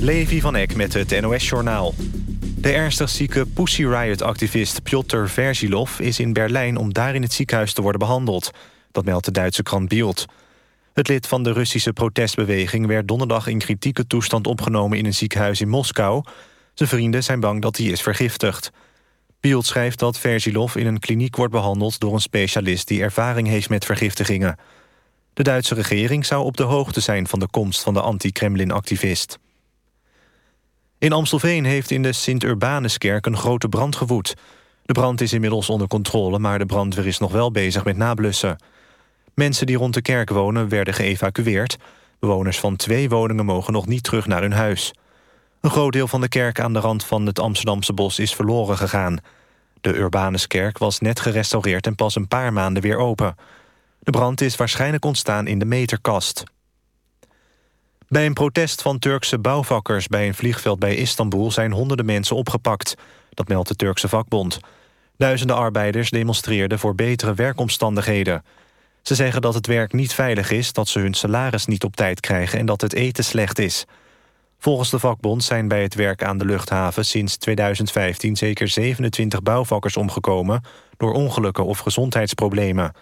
Levi van Eck met het NOS-journaal. De ernstig zieke Pussy Riot-activist Piotr Verzilov is in Berlijn... om daar in het ziekenhuis te worden behandeld. Dat meldt de Duitse krant Bild. Het lid van de Russische protestbeweging... werd donderdag in kritieke toestand opgenomen in een ziekenhuis in Moskou. Zijn vrienden zijn bang dat hij is vergiftigd. Bild schrijft dat Verzilov in een kliniek wordt behandeld... door een specialist die ervaring heeft met vergiftigingen. De Duitse regering zou op de hoogte zijn van de komst van de anti-Kremlin-activist. In Amstelveen heeft in de Sint-Urbanuskerk een grote brand gewoed. De brand is inmiddels onder controle, maar de brandweer is nog wel bezig met nablussen. Mensen die rond de kerk wonen werden geëvacueerd. Bewoners van twee woningen mogen nog niet terug naar hun huis. Een groot deel van de kerk aan de rand van het Amsterdamse bos is verloren gegaan. De Urbanuskerk was net gerestaureerd en pas een paar maanden weer open. De brand is waarschijnlijk ontstaan in de meterkast. Bij een protest van Turkse bouwvakkers bij een vliegveld bij Istanbul... zijn honderden mensen opgepakt. Dat meldt de Turkse vakbond. Duizenden arbeiders demonstreerden voor betere werkomstandigheden. Ze zeggen dat het werk niet veilig is, dat ze hun salaris niet op tijd krijgen... en dat het eten slecht is. Volgens de vakbond zijn bij het werk aan de luchthaven sinds 2015... zeker 27 bouwvakkers omgekomen door ongelukken of gezondheidsproblemen.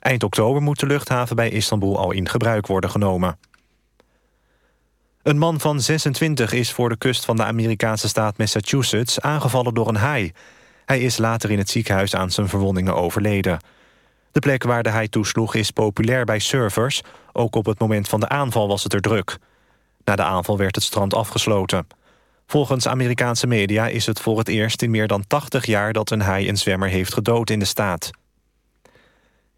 Eind oktober moet de luchthaven bij Istanbul al in gebruik worden genomen. Een man van 26 is voor de kust van de Amerikaanse staat Massachusetts aangevallen door een haai. Hij is later in het ziekenhuis aan zijn verwondingen overleden. De plek waar de haai toesloeg is populair bij surfers. Ook op het moment van de aanval was het er druk. Na de aanval werd het strand afgesloten. Volgens Amerikaanse media is het voor het eerst in meer dan 80 jaar... dat een haai een zwemmer heeft gedood in de staat.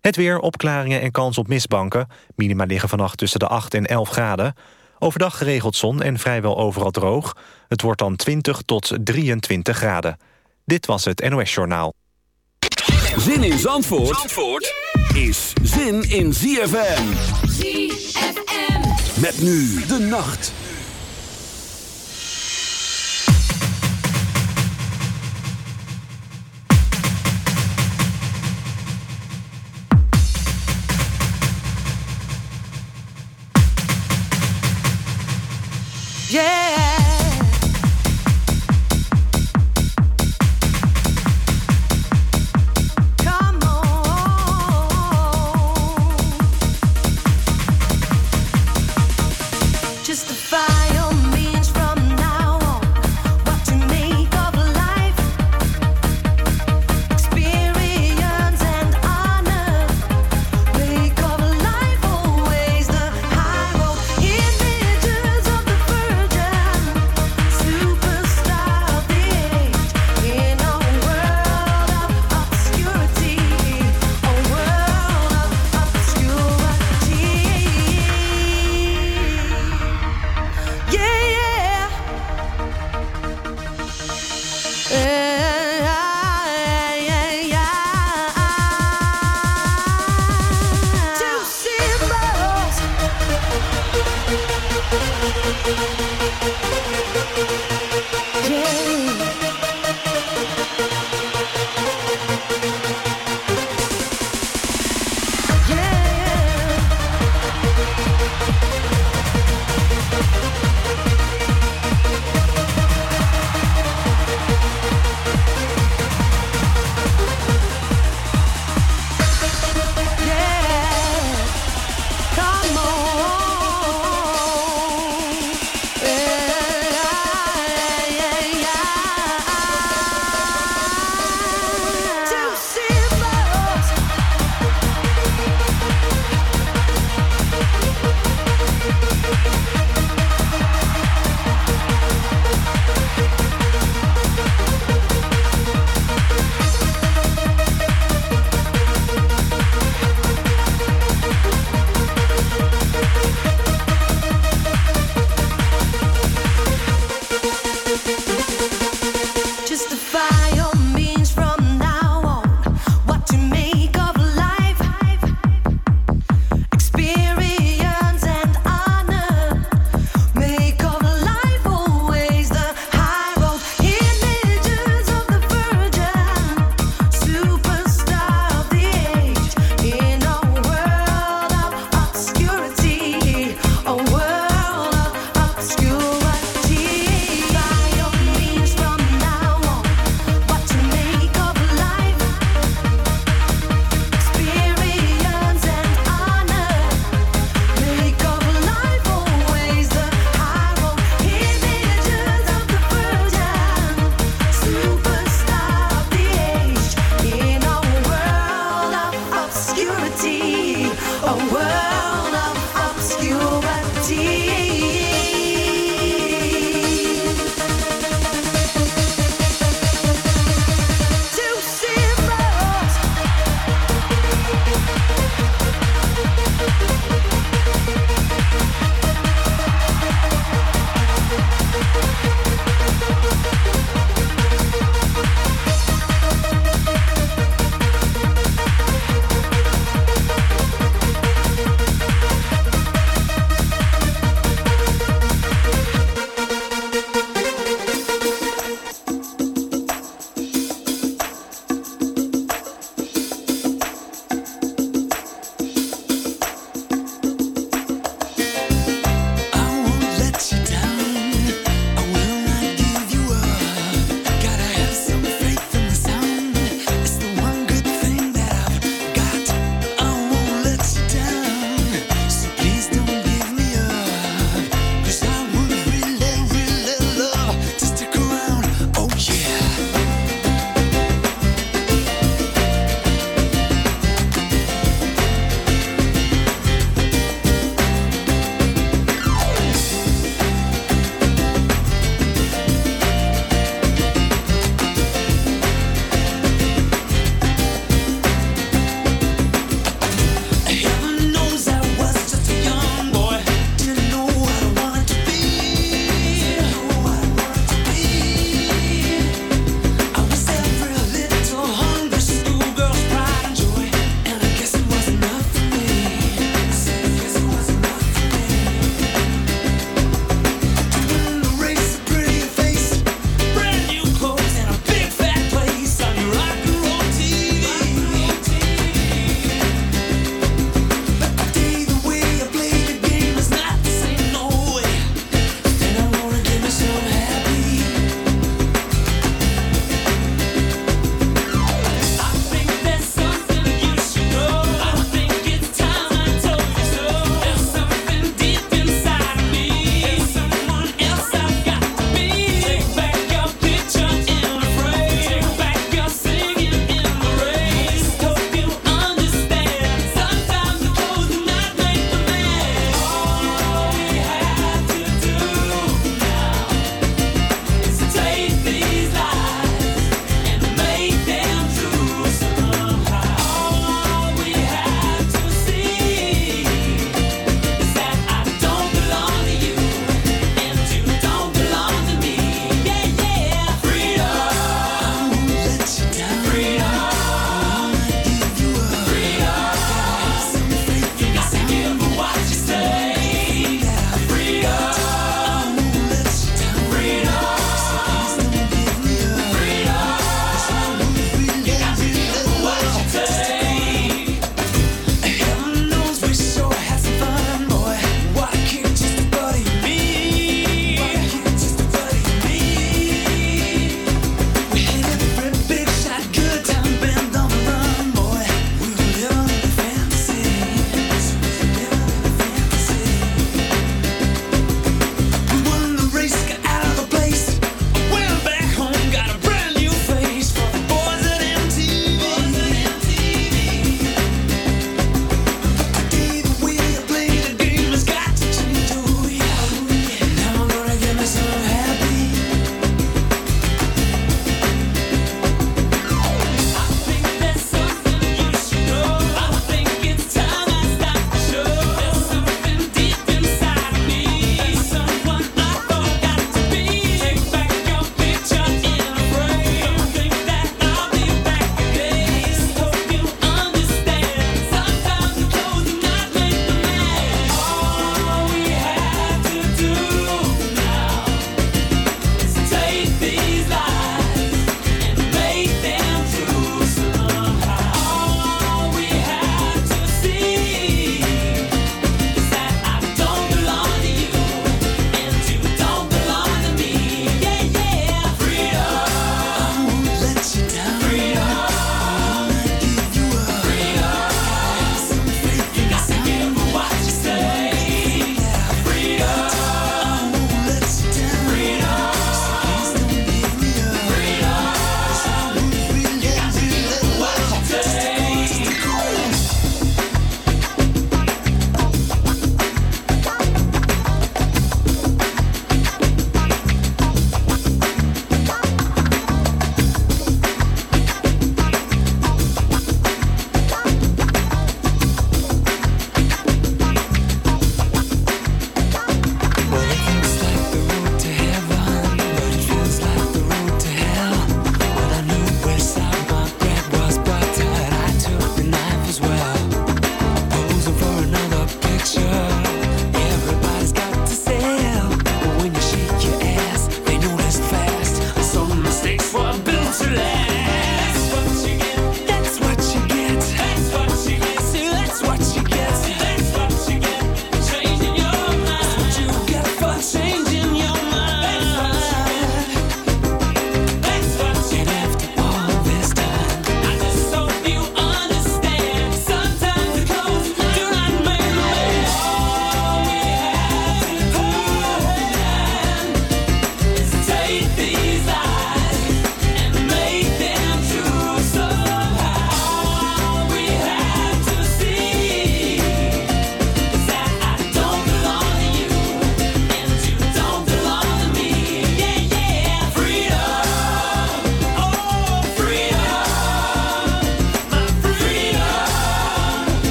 Het weer, opklaringen en kans op mistbanken. Minima liggen vannacht tussen de 8 en 11 graden. Overdag geregeld zon en vrijwel overal droog. Het wordt dan 20 tot 23 graden. Dit was het NOS Journaal. Zin in Zandvoort, Zandvoort is zin in ZFM. ZFM. Met nu de nacht. Yeah.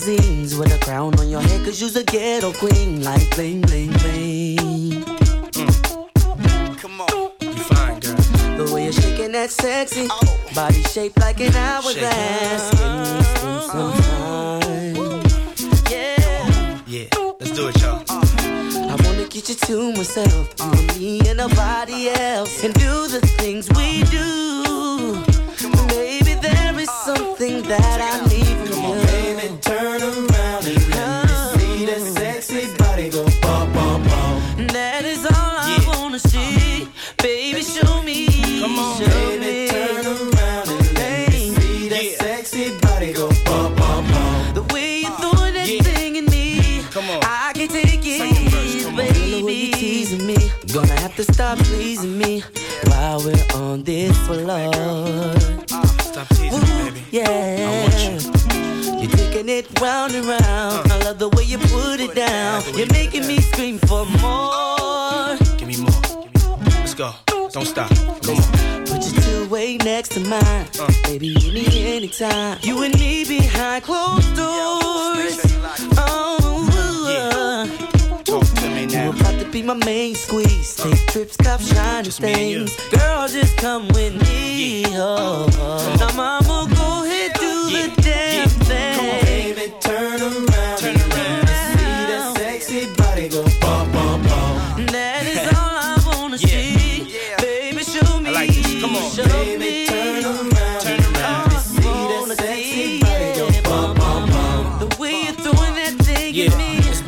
magazines with a crown on your head, cause you's a ghetto queen, like bling, bling, bling. Mm. Come on. You fine, girl. The way you're shaking that sexy oh. body shaped like an hourglass. Me some. Yeah. Yeah, let's do it, y'all. Uh. I wanna get you to myself, uh. me and nobody else, and do the things we do Maybe there is something that I need from you. Round and round. I love the way you put it down. You're making me scream for more. Give me more. Let's go. Don't stop. Come on. Put your two way next to mine. Uh. Baby, you need me anytime. You and me behind closed doors. Oh, Talk to me you about to be my main squeeze. Take trips, cop shiny Just me and you. things. Girl, just come with me. Oh, oh. oh. Now, mama, go ahead, do. The damn thing. Come on, baby, turn around. Turn around.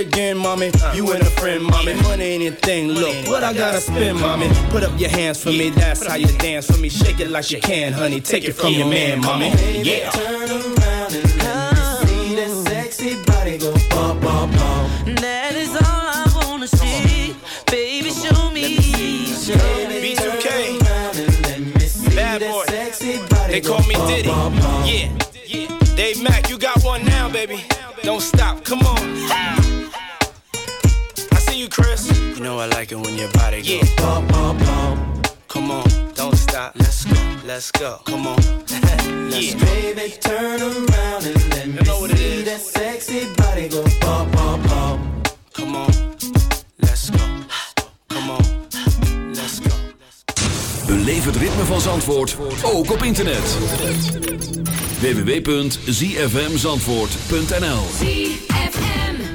Again, mommy. You and a friend, mommy. Money ain't a thing. Look, what I gotta spend, mommy. Put up your hands for me. That's how you dance for me. Shake it like you can, honey. Take it from your man, mommy. Yeah. Turn around and let me see that sexy body go bum, bum, bum. That is all I wanna see. Baby, show me. Show me. B2K. Around and let me Bad boy. They call me Diddy. bum, bum. Yeah. Yeah. Dave Mack, you got one now, baby. Don't stop. Come on. You know I like it when your body goes. Yeah. Bum, bum, bum. Come on. Don't stop. Let's go. Let's go. Come on. yeah. Baby, turn around and let me You know what see that sexy body go bum, bum, bum. Come on, let's go. Come on, let's go. Beleef het ritme van Zandvoort, ook op internet. www.zfmzandvoort.nl I'm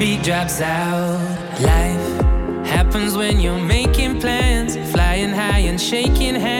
heartbeat drops out. Life happens when you're making plans, flying high and shaking hands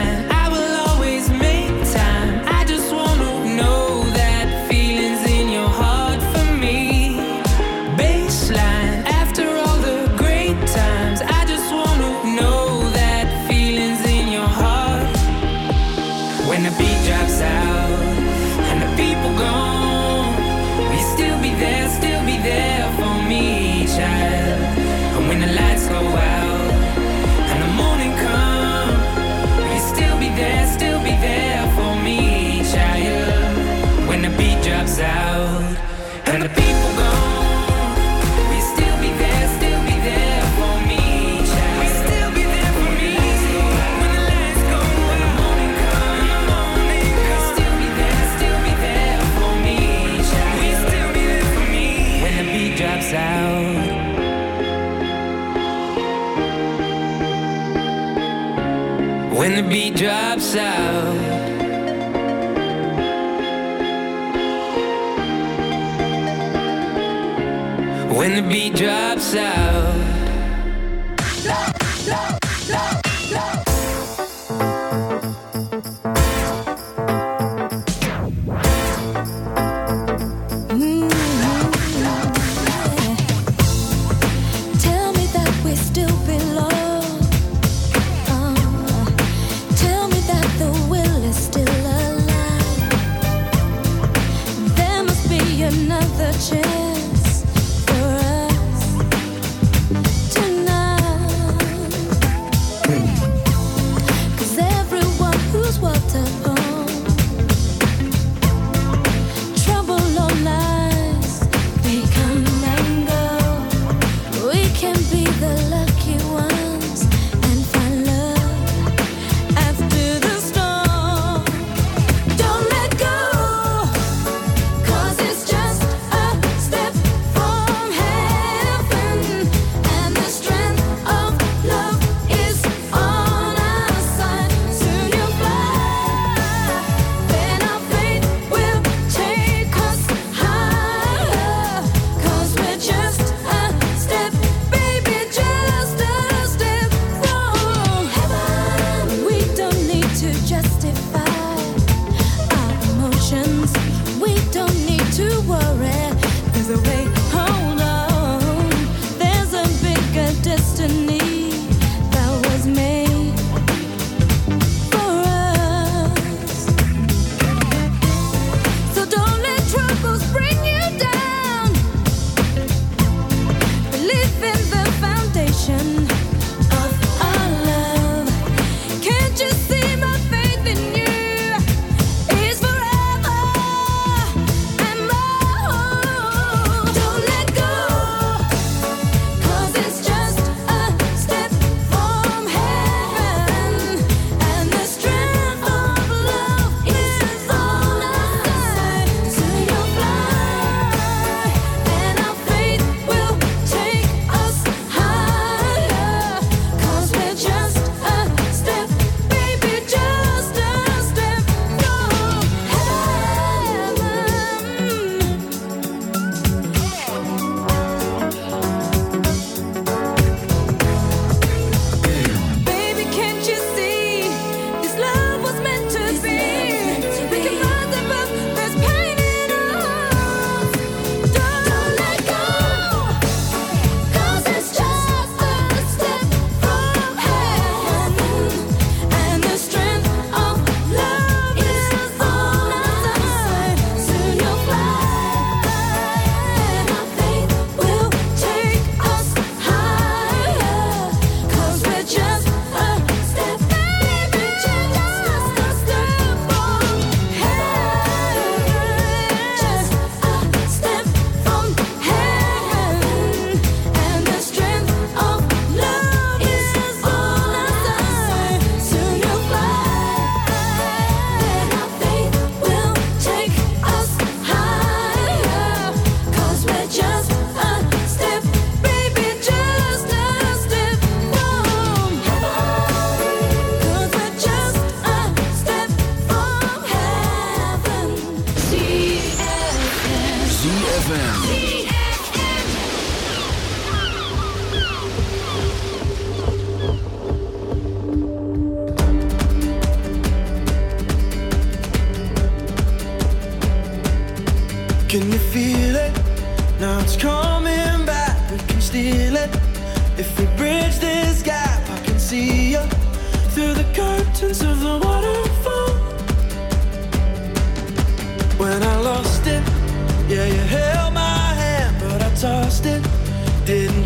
Beat drops out.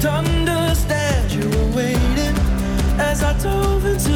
understand you were waiting as I dove into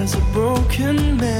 as a broken man.